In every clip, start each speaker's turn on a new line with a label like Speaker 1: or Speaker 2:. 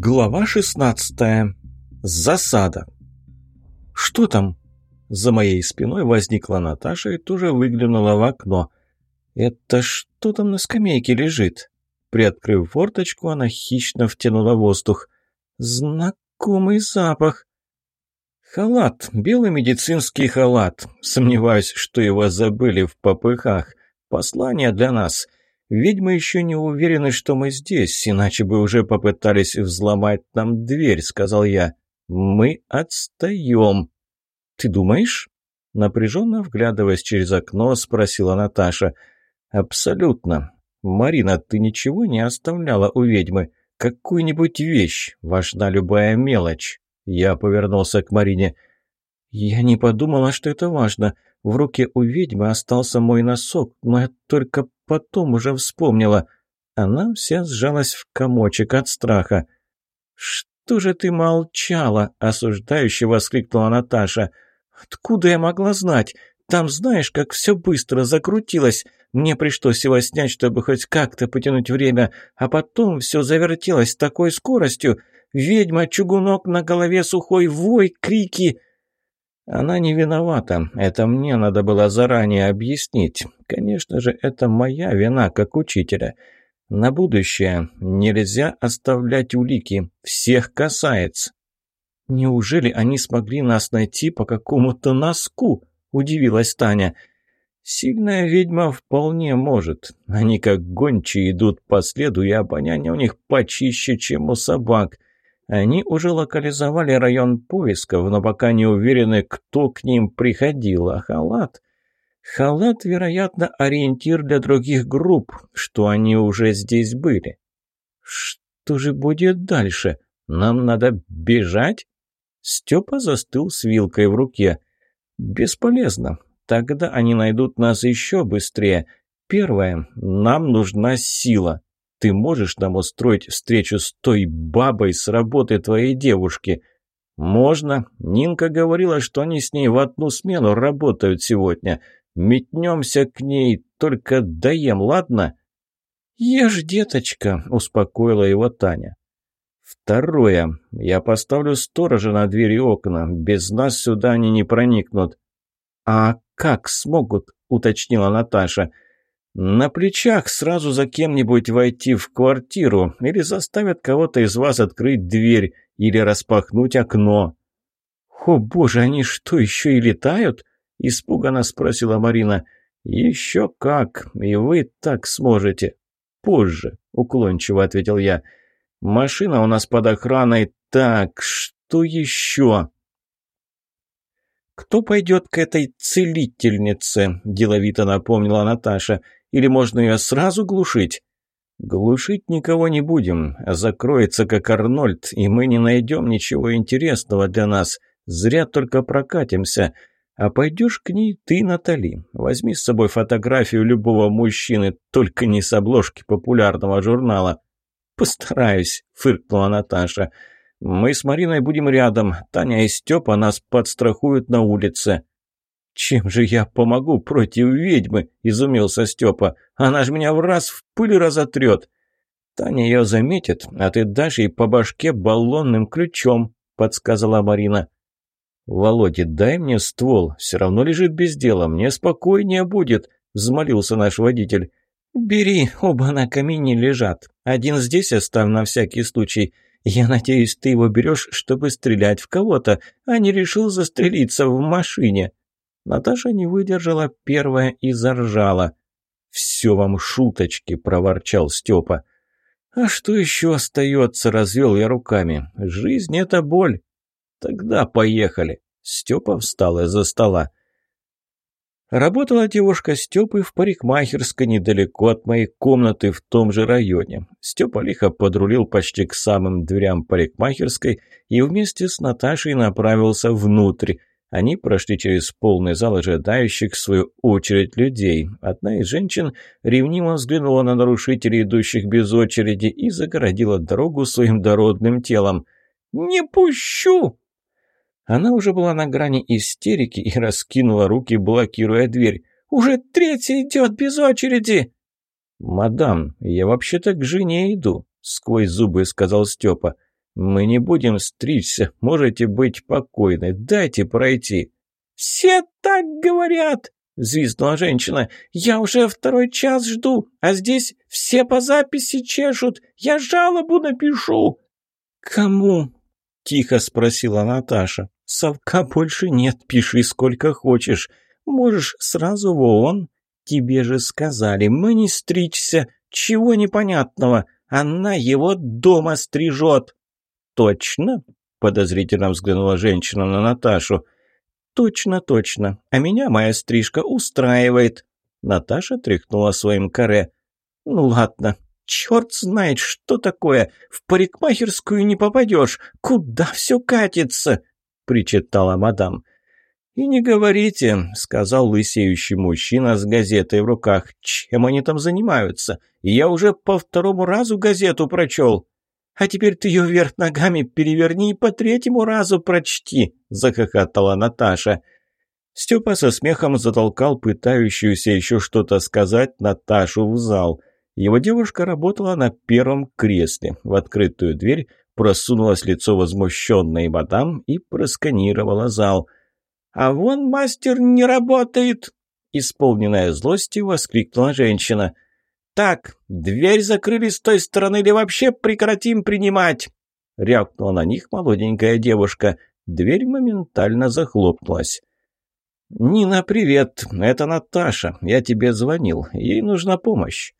Speaker 1: Глава 16. Засада. «Что там?» За моей спиной возникла Наташа и тоже выглянула в окно. «Это что там на скамейке лежит?» Приоткрыв форточку, она хищно втянула воздух. «Знакомый запах!» «Халат, белый медицинский халат. Сомневаюсь, что его забыли в попыхах. Послание для нас. Ведьмы еще не уверены, что мы здесь, иначе бы уже попытались взломать нам дверь», — сказал я. «Мы отстаем». «Ты думаешь?» Напряженно вглядываясь через окно, спросила Наташа. «Абсолютно. Марина, ты ничего не оставляла у ведьмы? Какую-нибудь вещь? Важна любая мелочь». Я повернулся к Марине. «Я не подумала, что это важно. В руке у ведьмы остался мой носок, но я только потом уже вспомнила. Она вся сжалась в комочек от страха. «Что же ты молчала?» – осуждающе воскликнула Наташа. «Откуда я могла знать? Там знаешь, как все быстро закрутилось. Мне пришлось его снять, чтобы хоть как-то потянуть время, а потом все завертелось с такой скоростью. Ведьма, чугунок на голове, сухой вой, крики...» Она не виновата. Это мне надо было заранее объяснить. Конечно же, это моя вина, как учителя. На будущее нельзя оставлять улики. Всех касается. Неужели они смогли нас найти по какому-то носку? Удивилась Таня. Сильная ведьма вполне может. Они как гончие идут по следу, и обоняние у них почище, чем у собак. Они уже локализовали район поисков, но пока не уверены, кто к ним приходил. А халат... Халат, вероятно, ориентир для других групп, что они уже здесь были. Что же будет дальше? Нам надо бежать? Степа застыл с вилкой в руке. Бесполезно. Тогда они найдут нас еще быстрее. Первое, нам нужна сила. Ты можешь нам устроить встречу с той бабой с работы твоей девушки?» «Можно. Нинка говорила, что они с ней в одну смену работают сегодня. Метнемся к ней, только даем, ладно?» «Ешь, деточка», — успокоила его Таня. «Второе. Я поставлю сторожа на двери и окна. Без нас сюда они не проникнут». «А как смогут?» — уточнила Наташа. «Наташа». На плечах сразу за кем-нибудь войти в квартиру или заставят кого-то из вас открыть дверь или распахнуть окно. «О, боже, они что, еще и летают?» – испуганно спросила Марина. «Еще как, и вы так сможете». «Позже», – уклончиво ответил я. «Машина у нас под охраной. Так, что еще?» «Кто пойдет к этой целительнице?» – деловито напомнила Наташа – или можно ее сразу глушить?» «Глушить никого не будем. Закроется, как Арнольд, и мы не найдем ничего интересного для нас. Зря только прокатимся. А пойдешь к ней ты, Натали. Возьми с собой фотографию любого мужчины, только не с обложки популярного журнала». «Постараюсь», — фыркнула Наташа. «Мы с Мариной будем рядом. Таня и Степа нас подстрахуют на улице». «Чем же я помогу против ведьмы?» – изумился Степа. «Она ж меня в раз в пыль разотрет!» «Таня ее заметит, а ты дашь ей по башке баллонным ключом», – подсказала Марина. «Володя, дай мне ствол, все равно лежит без дела, мне спокойнее будет», – взмолился наш водитель. «Бери, оба на камине лежат. Один здесь оставь на всякий случай. Я надеюсь, ты его берешь, чтобы стрелять в кого-то, а не решил застрелиться в машине», Наташа не выдержала первая и заржала. «Все вам шуточки», — проворчал Степа. «А что еще остается?» — развел я руками. «Жизнь — это боль». «Тогда поехали». Степа встал из-за стола. Работала девушка Степы в парикмахерской недалеко от моей комнаты в том же районе. Степа лихо подрулил почти к самым дверям парикмахерской и вместе с Наташей направился внутрь. Они прошли через полный зал ожидающих свою очередь людей. Одна из женщин ревниво взглянула на нарушителей, идущих без очереди, и загородила дорогу своим дородным телом. «Не пущу!» Она уже была на грани истерики и раскинула руки, блокируя дверь. «Уже третий идет без очереди!» «Мадам, я вообще-то к жене иду», — сквозь зубы сказал Степа. «Мы не будем стричься, можете быть покойны, дайте пройти».
Speaker 2: «Все так говорят!» — взвизгнула женщина. «Я уже второй час жду, а здесь все по записи чешут. Я жалобу напишу».
Speaker 1: «Кому?» — тихо спросила Наташа. «Совка больше нет, пиши сколько хочешь. Можешь сразу в ООН. Тебе же сказали, мы не стричься. Чего непонятного? Она его дома стрижет». «Точно?» — подозрительно взглянула женщина на Наташу. «Точно, точно. А меня моя стрижка устраивает». Наташа тряхнула своим каре. «Ну ладно, черт знает, что такое. В парикмахерскую не попадешь. Куда все катится?» — причитала мадам. «И не говорите», — сказал лысеющий мужчина с газетой в руках. «Чем они там занимаются? Я уже по второму разу газету прочел». «А теперь ты ее вверх ногами переверни и по третьему разу прочти», — захохотала Наташа. Степа со смехом затолкал пытающуюся еще что-то сказать Наташу в зал. Его девушка работала на первом кресле. В открытую дверь просунулось лицо возмущенной мадам и просканировала зал — «А вон мастер не работает!» Исполненная злости воскликнула женщина. «Так, дверь закрыли с той стороны или вообще прекратим принимать?» Рявкнула на них молоденькая девушка. Дверь моментально захлопнулась. «Нина, привет! Это Наташа. Я тебе звонил. Ей нужна помощь».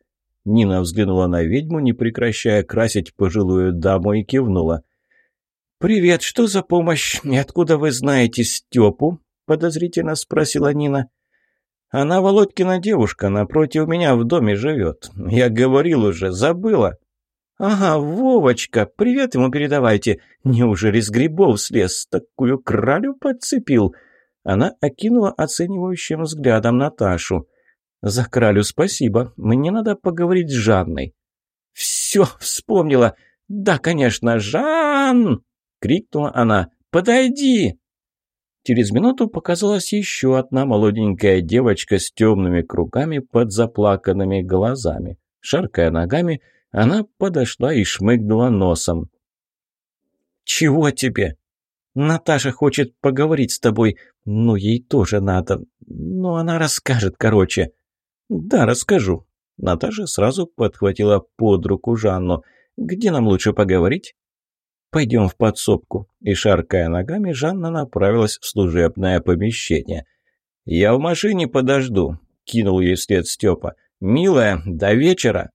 Speaker 1: Нина взглянула на ведьму, не прекращая красить пожилую даму, и кивнула. «Привет, что за помощь? И откуда вы знаете Степу?» – подозрительно спросила Нина. «Она Володькина девушка, напротив меня в доме живет. Я говорил уже, забыла». «Ага, Вовочка, привет ему передавайте. Неужели с грибов слез? Такую кралю подцепил?» Она окинула оценивающим взглядом Наташу. «За кралю спасибо. Мне надо поговорить с Жанной». «Все, вспомнила. Да, конечно, Жан!» — крикнула она. «Подойди!» Через минуту показалась еще одна молоденькая девочка с темными кругами под заплаканными глазами. Шаркая ногами, она подошла и шмыгнула носом. «Чего тебе?» «Наташа хочет поговорить с тобой. Ну, ей тоже надо. Ну, она расскажет, короче». «Да, расскажу». Наташа сразу подхватила под руку Жанну. «Где нам лучше поговорить?» «Пойдем в подсобку». И, шаркая ногами, Жанна направилась в служебное помещение. «Я в машине подожду», — кинул ей вслед Степа. «Милая, до вечера».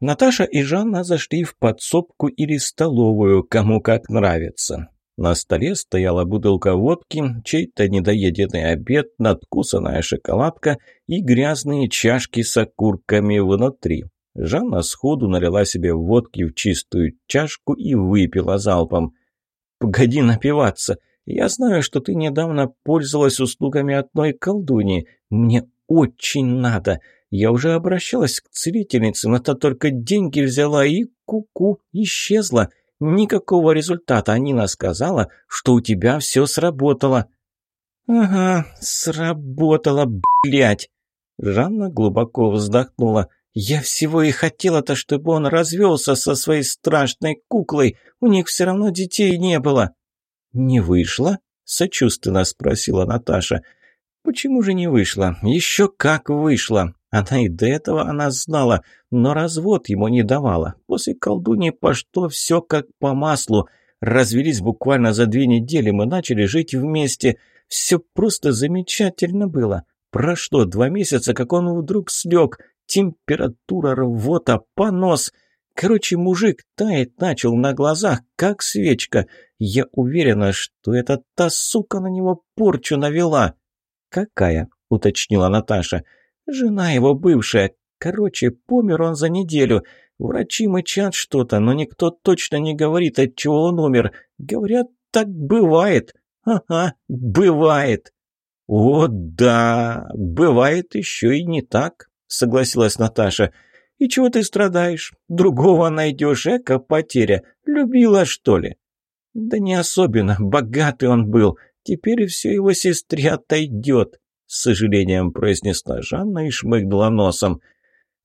Speaker 1: Наташа и Жанна зашли в подсобку или столовую, кому как нравится. На столе стояла бутылка водки, чей-то недоеденный обед, надкусанная шоколадка и грязные чашки с окурками внутри. Жанна сходу налила себе водки в чистую чашку и выпила залпом. «Погоди напиваться. Я знаю, что ты недавно пользовалась услугами одной колдуньи. Мне очень надо. Я уже обращалась к целительнице, но та только деньги взяла и ку-ку, исчезла. Никакого результата. Анина сказала, что у тебя все сработало». «Ага, сработало, блядь!» Жанна глубоко вздохнула. Я всего и хотела-то, чтобы он развелся со своей страшной куклой. У них все равно детей не было». «Не вышло?» – сочувственно спросила Наташа. «Почему же не вышло? Еще как вышло!» Она и до этого она знала, но развод ему не давала. После колдуньи пошло все как по маслу. Развелись буквально за две недели, мы начали жить вместе. Все просто замечательно было. Прошло два месяца, как он вдруг слег. Температура, рвота, понос. Короче, мужик тает начал на глазах, как свечка. Я уверена, что это та сука на него порчу навела. «Какая?» — уточнила Наташа. «Жена его бывшая. Короче, помер он за неделю. Врачи мычат что-то, но никто точно не говорит, от чего он умер. Говорят, так бывает. Ага, бывает». «О, да, бывает еще и не так», — согласилась Наташа. «И чего ты страдаешь? Другого найдешь, эко потеря. Любила, что ли?» «Да не особенно. Богатый он был. Теперь и все его сестре отойдет», — с сожалением произнесла Жанна и шмыгнула носом.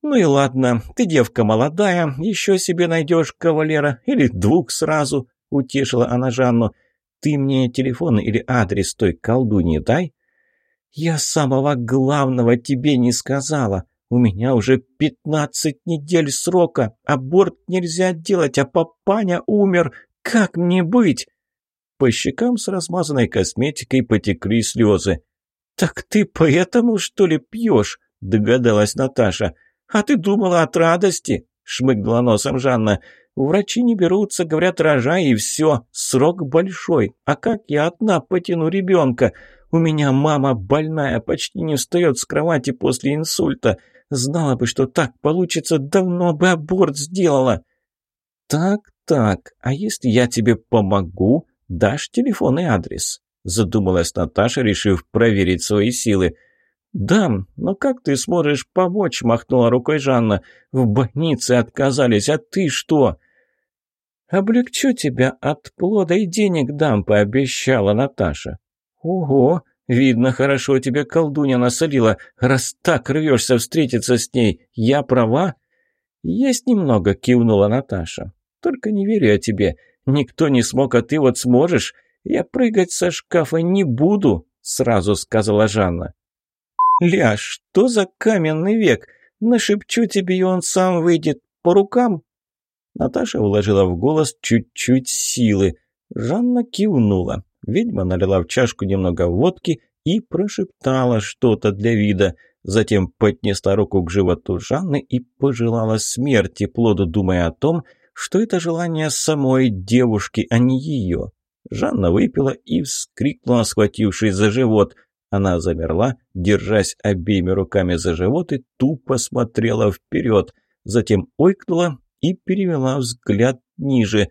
Speaker 2: «Ну и ладно, ты девка молодая, еще себе найдешь кавалера, или двух сразу», — утешила она Жанну. «Ты мне телефон или адрес той колдуньи дай». «Я самого главного тебе не сказала. У меня уже пятнадцать недель срока. Аборт нельзя делать, а папаня умер. Как мне быть?»
Speaker 1: По щекам с размазанной косметикой потекли слезы.
Speaker 2: «Так ты поэтому, что ли, пьешь?» – догадалась Наташа. «А ты думала от радости?» – шмыгнула носом Жанна. «Врачи не берутся, говорят, рожай, и все. Срок большой. А как я одна потяну ребенка? У меня мама больная, почти не встает с кровати после инсульта. Знала бы, что так получится, давно бы аборт сделала». «Так, так, а если я тебе помогу, дашь телефон и адрес?» Задумалась Наташа, решив проверить свои силы. «Да, но как ты сможешь помочь?» – махнула рукой Жанна. «В больнице отказались, а ты что?» «Облегчу тебя от плода и денег дам», – пообещала Наташа. «Ого, видно, хорошо тебе колдунья насолила, раз так рвешься встретиться с ней. Я права?» «Есть немного», – кивнула Наташа. «Только не верю я тебе. Никто не смог, а ты вот сможешь. Я прыгать со шкафа не буду», – сразу сказала Жанна. «Ля, что за каменный век? Нашепчу тебе, и он сам выйдет. По рукам?» Наташа вложила в голос чуть-чуть силы. Жанна кивнула. Ведьма налила в чашку немного водки и прошептала что-то для вида. Затем поднесла руку к животу Жанны и пожелала смерти плоду, думая о том, что это желание самой девушки, а не ее. Жанна выпила и вскрикнула, схватившись за живот – она замерла, держась обеими руками за живот и тупо смотрела вперед. Затем ойкнула и перевела взгляд ниже.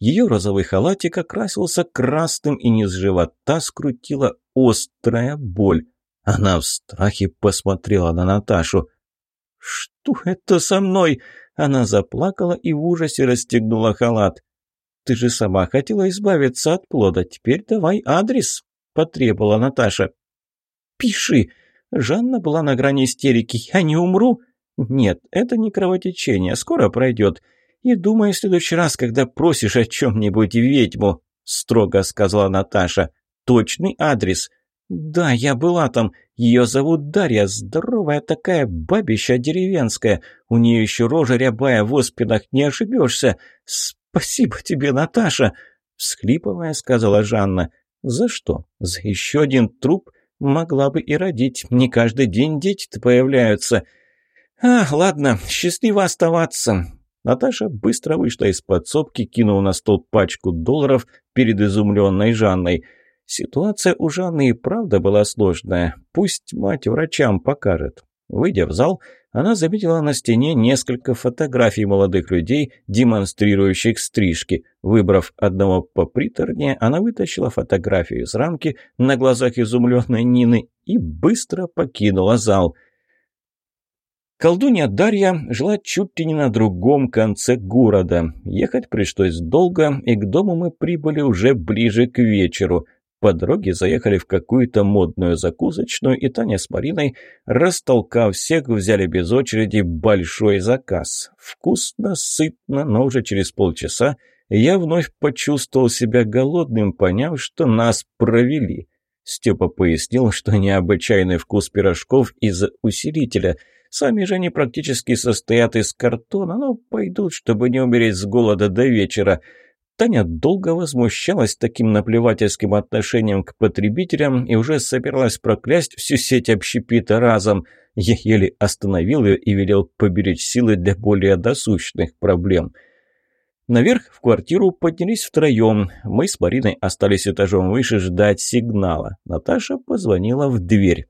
Speaker 2: Ее розовый халатик окрасился красным, и низ живота скрутила острая боль. Она в страхе посмотрела на Наташу. «Что это со мной?» Она заплакала и в ужасе расстегнула халат. «Ты же сама хотела избавиться от плода. Теперь давай адрес», – потребовала Наташа. «Пиши!» Жанна была на грани истерики. «Я не умру?» «Нет, это не кровотечение, скоро пройдет. И думай в следующий раз, когда просишь о чем-нибудь ведьму», строго сказала Наташа. «Точный адрес». «Да, я была там. Ее зовут Дарья. Здоровая такая бабища деревенская. У нее еще рожа рябая в оспинах, не ошибешься. Спасибо тебе, Наташа!» Всхлипывая, сказала Жанна. «За что? За еще один труп?» Могла бы и родить. Не каждый день дети-то появляются. А, ладно, счастливо оставаться. Наташа быстро вышла из подсобки, кинула на стол пачку долларов перед изумленной Жанной. Ситуация у Жанны и правда была сложная. Пусть мать врачам покажет. Выйдя в зал, она заметила на стене несколько фотографий молодых людей, демонстрирующих стрижки. Выбрав одного поприторнее, она вытащила фотографию из рамки на глазах изумленной Нины и быстро покинула зал. Колдунья Дарья жила чуть ли не на другом конце города. Ехать пришлось долго, и к дому мы прибыли уже ближе к вечеру – по дороге заехали в какую-то модную закусочную, и Таня с Мариной, растолкав всех, взяли без очереди большой заказ. Вкусно, сытно, но уже через полчаса я вновь почувствовал себя голодным, поняв, что нас провели. Степа пояснил, что необычайный вкус пирожков из-за усилителя. Сами же они практически состоят из картона, но пойдут, чтобы не умереть с голода до вечера. Таня долго возмущалась таким наплевательским отношением к потребителям и уже собиралась проклясть всю сеть общепита разом. Я еле остановил ее и велел поберечь силы для более досущных проблем. Наверх в квартиру поднялись втроем. Мы с Мариной остались этажом выше ждать сигнала. Наташа позвонила в дверь.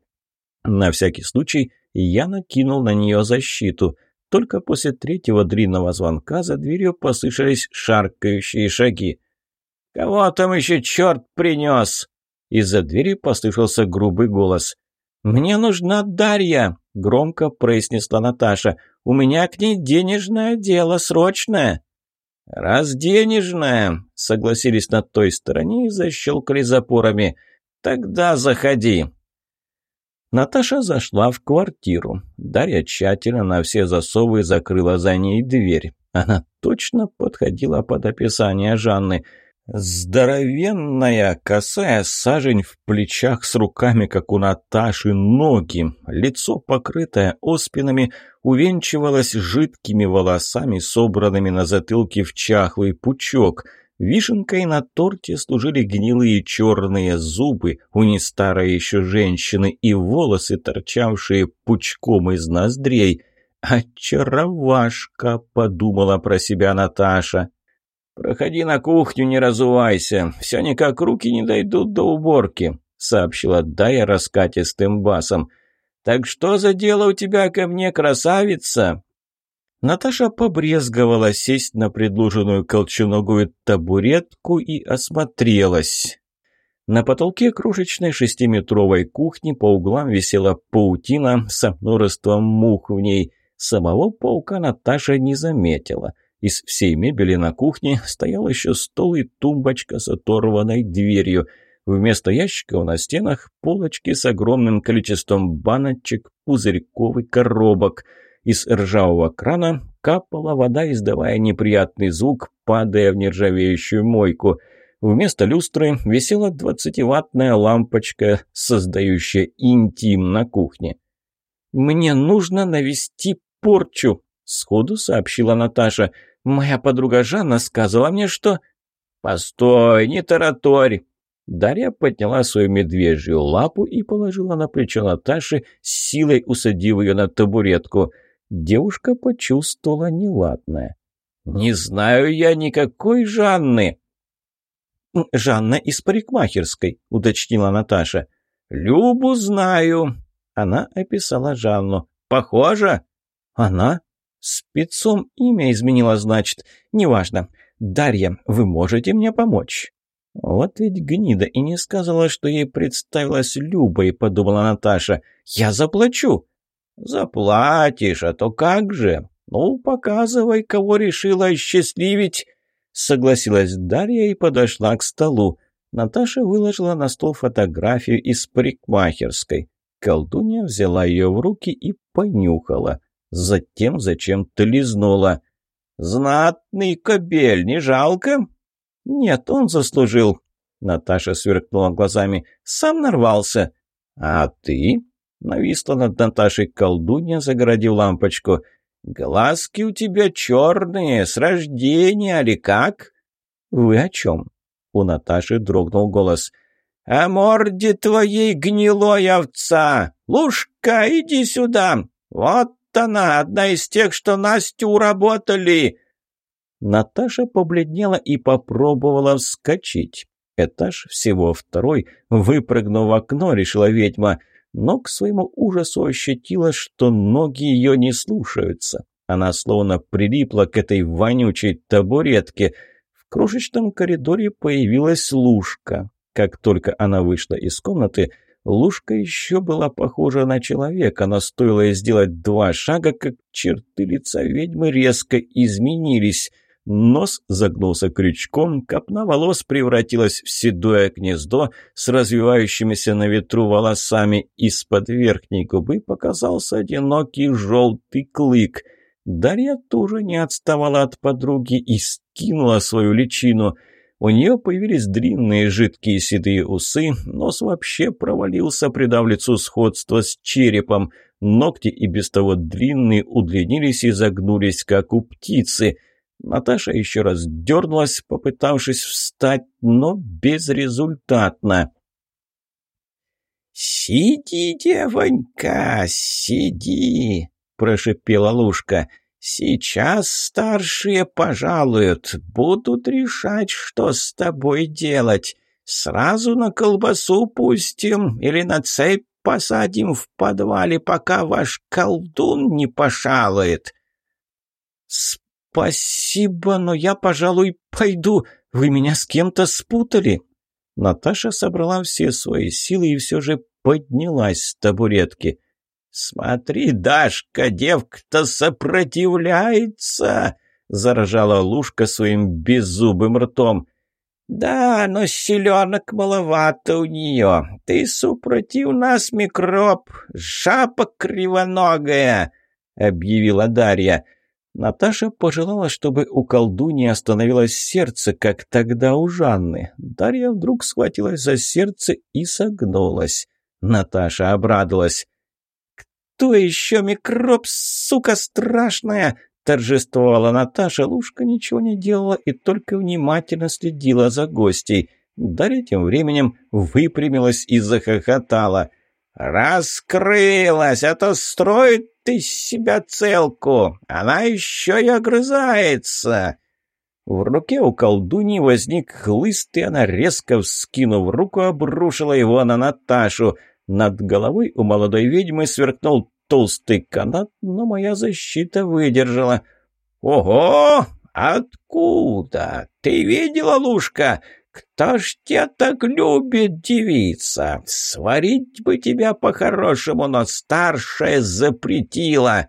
Speaker 2: На всякий случай я накинул на нее защиту – только после третьего длинного звонка за дверью послышались шаркающие шаги. «Кого там еще черт принес?» Из-за двери послышался грубый голос. «Мне нужна Дарья!» — громко произнесла Наташа. «У меня к ней денежное дело, срочное!» «Раз денежное!» — согласились на той стороне и защелкали запорами. «Тогда заходи!»
Speaker 1: Наташа зашла в квартиру. Дарья тщательно на все засовы закрыла за ней дверь. Она точно подходила под описание Жанны. Здоровенная, косая сажень в плечах с руками, как у Наташи, ноги. Лицо, покрытое оспинами, увенчивалось жидкими волосами, собранными на затылке в чахлый пучок – Вишенкой на торте служили гнилые черные зубы у не старой еще женщины и волосы, торчавшие пучком из ноздрей. «Очаровашка!» — подумала про себя Наташа. «Проходи на кухню, не разувайся. Все никак руки не дойдут до уборки», — сообщила Дая раскатистым басом. «Так что за дело у тебя ко мне, красавица?» Наташа побрезговала сесть на предложенную колченогую табуретку и осмотрелась. На потолке крошечной шестиметровой кухни по углам висела паутина со множеством мух в ней. Самого паука Наташа не заметила. Из всей мебели на кухне стоял еще стол и тумбочка с оторванной дверью. Вместо ящиков на стенах полочки с огромным количеством баночек, пузырьков и коробок – из ржавого крана капала вода, издавая неприятный звук, падая в нержавеющую мойку. Вместо люстры висела двадцативаттная лампочка, создающая интим на кухне. «Мне нужно навести порчу», — сходу сообщила Наташа. «Моя подруга Жанна сказала мне, что...» «Постой, не тараторь!» Дарья подняла свою медвежью лапу и положила на плечо Наташи, силой усадив ее на табуретку — Девушка почувствовала неладное. «Не знаю я никакой Жанны!» «Жанна из парикмахерской», — уточнила Наташа. «Любу знаю». Она описала Жанну. «Похоже?» «Она?» «Спецом имя изменила, значит. Неважно. Дарья, вы можете мне помочь?» «Вот ведь гнида и не сказала, что ей представилась Любой», — подумала Наташа. «Я заплачу». «Заплатишь, а то как же? Ну, показывай, кого решила счастливить!» Согласилась Дарья и подошла к столу. Наташа выложила на стол фотографию из парикмахерской. Колдунья взяла ее в руки и понюхала. Затем зачем-то лизнула. «Знатный кобель, не жалко?» «Нет, он заслужил». Наташа сверкнула глазами. «Сам нарвался». «А ты?» Нависла над Наташей колдунья, загородив лампочку. «Глазки у тебя черные, с рождения, али как?» «Вы о чем?» У Наташи дрогнул голос. «О морде твоей гнилой овца! Лушка, иди сюда! Вот она, одна из тех, что Настю уработали!» Наташа побледнела и попробовала вскочить. Этаж всего второй, выпрыгнув в окно, решила ведьма но к своему ужасу ощутила, что ноги ее не слушаются. Она словно прилипла к этой вонючей табуретке. В крошечном коридоре появилась Лушка. Как только она вышла из комнаты, Лушка еще была похожа на человека, но стоило ей сделать два шага, как черты лица ведьмы резко изменились – Нос загнулся крючком, копна волос превратилась в седое гнездо с развивающимися на ветру волосами. Из-под верхней губы показался одинокий желтый клык. Дарья тоже не отставала от подруги и скинула свою личину. У нее появились длинные жидкие седые усы, нос вообще провалился, придав лицу сходство с черепом. Ногти и без того длинные удлинились и загнулись, как у птицы – Наташа еще раз дернулась, попытавшись встать, но безрезультатно. «Сиди, девонька, сиди!» – прошипела Лушка. «Сейчас старшие пожалуют, будут решать, что с тобой делать. Сразу на колбасу пустим или на цепь посадим в подвале, пока ваш колдун не пошалует». «Спасибо, но я, пожалуй, пойду. Вы меня с кем-то спутали». Наташа собрала все свои силы и все же поднялась с табуретки. «Смотри, Дашка, девка-то сопротивляется!» — заражала Лушка своим беззубым ртом.
Speaker 2: «Да, но селенок маловато у нее. Ты, супротив нас, микроб, жаба кривоногая!» — объявила Дарья. Наташа пожелала, чтобы у колдуньи остановилось сердце, как тогда у Жанны. Дарья вдруг схватилась за сердце и согнулась. Наташа обрадовалась. «Кто еще микроб, сука страшная?» Торжествовала Наташа, Лушка ничего не делала и только внимательно следила за гостей. Дарья тем временем выпрямилась и захохотала. «Раскрылась, а то строит ты себя целку! Она еще и огрызается!» В руке у колдуньи возник хлыст, и она, резко вскинув руку, обрушила его на Наташу. Над головой у молодой ведьмы сверкнул толстый канат, но моя защита выдержала. «Ого! Откуда? Ты видела, Лушка? Кто ж тебя так любит, девица? Сварить бы тебя по-хорошему, но старшая запретила».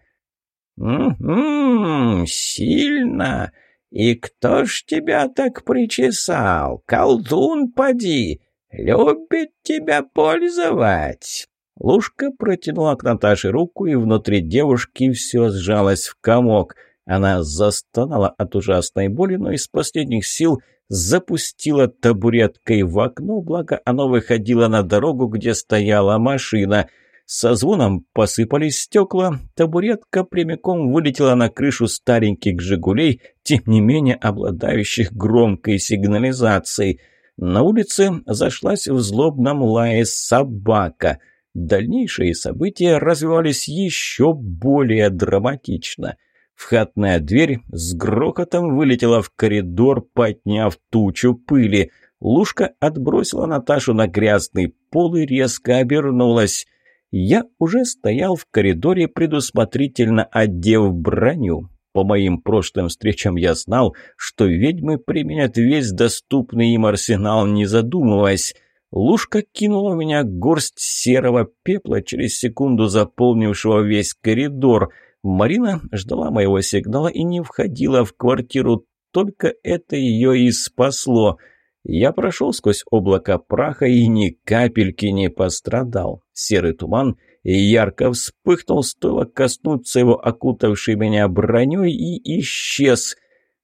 Speaker 2: «Угу, сильно. И кто ж тебя так причесал? Колдун поди, любит тебя пользовать». Лушка протянула к Наташе руку, и внутри девушки все сжалось в комок. Она застонала от ужасной боли, но из последних сил запустила табуреткой в окно, благо оно выходило на дорогу, где стояла машина. Со звоном посыпались стекла, табуретка прямиком вылетела на крышу стареньких «Жигулей», тем не менее обладающих громкой сигнализацией. На улице зашлась в злобном лае собака – Дальнейшие события развивались еще более драматично. Входная дверь с грохотом вылетела в коридор, подняв тучу пыли. Лушка отбросила Наташу на грязный пол и резко обернулась. Я уже стоял в коридоре, предусмотрительно одев броню. По моим прошлым встречам я знал, что ведьмы применят весь доступный им арсенал, не задумываясь. Лушка кинула в меня горсть серого пепла, через секунду заполнившего весь коридор. Марина ждала моего сигнала и не входила в квартиру. Только это ее и спасло. Я прошел сквозь облако праха и ни капельки не пострадал. Серый туман ярко вспыхнул, стоило коснуться его окутавшей меня броней и исчез.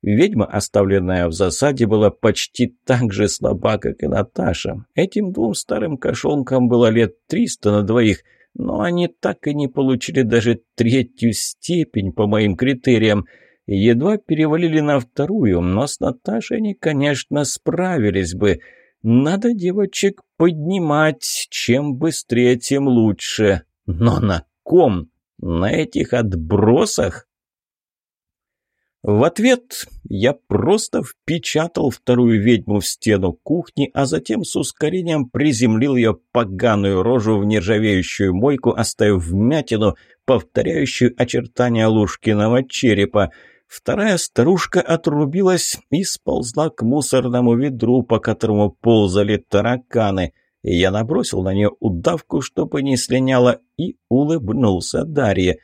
Speaker 2: Ведьма, оставленная в засаде, была почти так же слаба, как и Наташа. Этим двум старым кошонкам было лет триста на двоих, но они так и не получили даже третью степень по моим критериям. Едва перевалили на вторую, но с Наташей они, конечно, справились бы. Надо девочек поднимать, чем быстрее, тем лучше. Но на ком? На этих отбросах? В ответ я просто впечатал вторую ведьму в стену кухни, а затем с ускорением приземлил ее поганую рожу в нержавеющую мойку, оставив вмятину, повторяющую очертания Лушкиного черепа. Вторая старушка отрубилась и сползла к мусорному ведру, по которому ползали тараканы. Я набросил на нее удавку, чтобы не слиняла, и улыбнулся Дарье.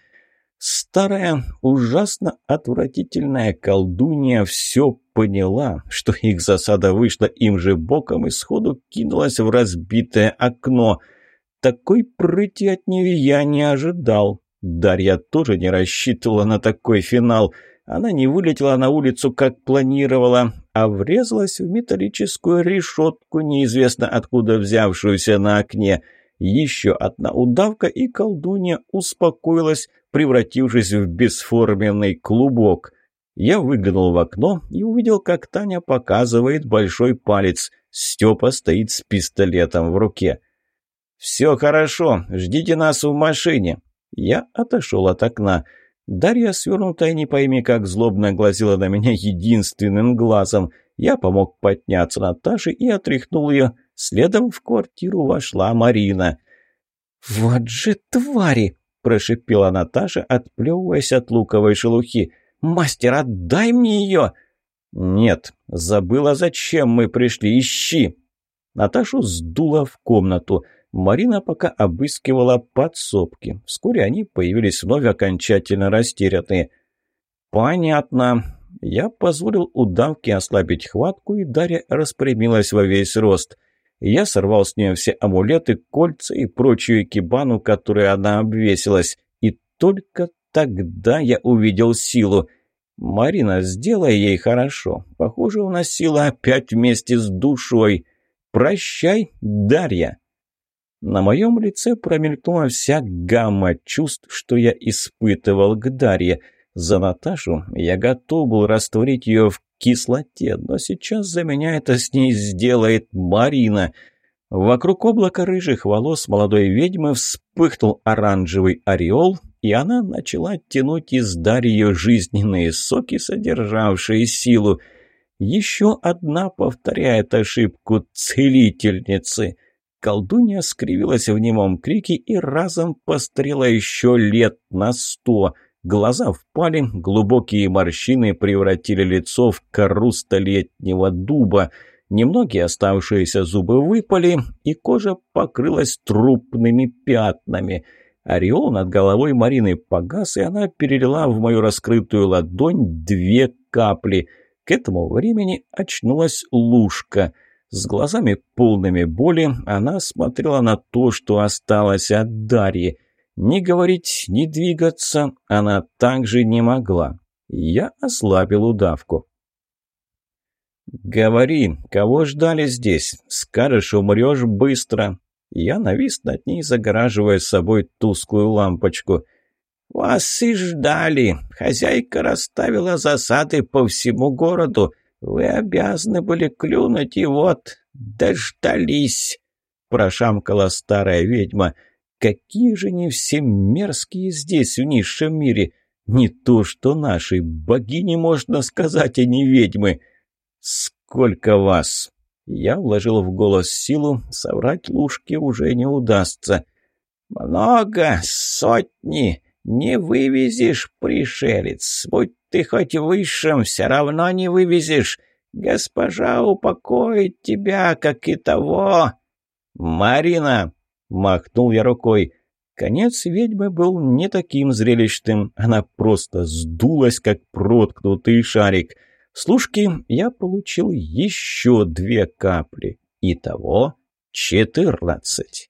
Speaker 2: Старая, ужасно отвратительная колдунья все поняла, что их засада вышла им же боком и сходу кинулась в разбитое окно. Такой прыти от нее я не ожидал. Дарья тоже не рассчитывала на такой финал. Она не вылетела на улицу, как планировала, а врезалась в металлическую решетку, неизвестно откуда взявшуюся на окне. Еще одна удавка, и колдунья успокоилась, превратившись в бесформенный клубок. Я выглянул в окно и увидел, как Таня показывает большой палец. Степа стоит с пистолетом в руке. «Все хорошо, ждите нас в машине». Я отошел от окна. Дарья, свернутая не пойми как, злобно глазила на меня единственным глазом. Я помог подняться Наташе и отряхнул ее. Следом в квартиру вошла Марина. «Вот же твари!» Прошипела Наташа, отплевываясь от луковой шелухи. «Мастер, отдай мне ее!» «Нет, забыла, зачем мы пришли, ищи!» Наташу сдуло в комнату. Марина пока обыскивала подсобки. Вскоре они появились вновь окончательно растерянные. «Понятно».
Speaker 1: я позволил удавке ослабить хватку, и Дарья распрямилась во весь рост. Я сорвал с нее все амулеты, кольца и прочую кибану, которой она обвесилась. И только тогда я увидел силу. «Марина, сделай ей хорошо. Похоже, у нас сила опять вместе с душой. Прощай, Дарья!» На моем лице промелькнула вся гамма чувств, что я испытывал к Дарье. За Наташу я готов был растворить ее в кислоте, но сейчас за меня это с ней сделает Марина. Вокруг облака рыжих волос молодой ведьмы вспыхнул оранжевый ореол, и она начала тянуть из Дарьи жизненные соки, содержавшие силу. Еще одна повторяет ошибку целительницы. Колдунья скривилась в немом крике и разом пострела еще лет на сто. Глаза впали, глубокие морщины превратили лицо в кору столетнего дуба. Немногие оставшиеся зубы выпали, и кожа покрылась трупными пятнами. Ореол над головой Марины погас, и она перелила в мою раскрытую ладонь две капли. К этому времени очнулась лужка — с глазами полными боли она смотрела на то, что осталось от Дарьи. Ни говорить, ни двигаться она также не могла. Я ослабил удавку. «Говори, кого ждали здесь? Скажешь, умрешь быстро». Я навис над ней, загораживая собой тусклую лампочку. «Вас и ждали. Хозяйка расставила засады по всему городу. «Вы обязаны были клюнуть, и вот дождались!» Прошамкала старая ведьма. «Какие же не все мерзкие здесь, в низшем мире! Не то что наши, богини, можно сказать, а не ведьмы!» «Сколько вас?» Я вложил в голос силу, соврать Лужке уже не удастся. «Много, сотни, не вывезешь, пришелец, будь ты хоть высшим, все равно не вывезешь. Госпожа упокоит тебя, как и того». «Марина!» — махнул я рукой. Конец ведьмы был не таким зрелищным. Она просто сдулась, как проткнутый шарик. Слушки я получил еще две капли. Итого четырнадцать.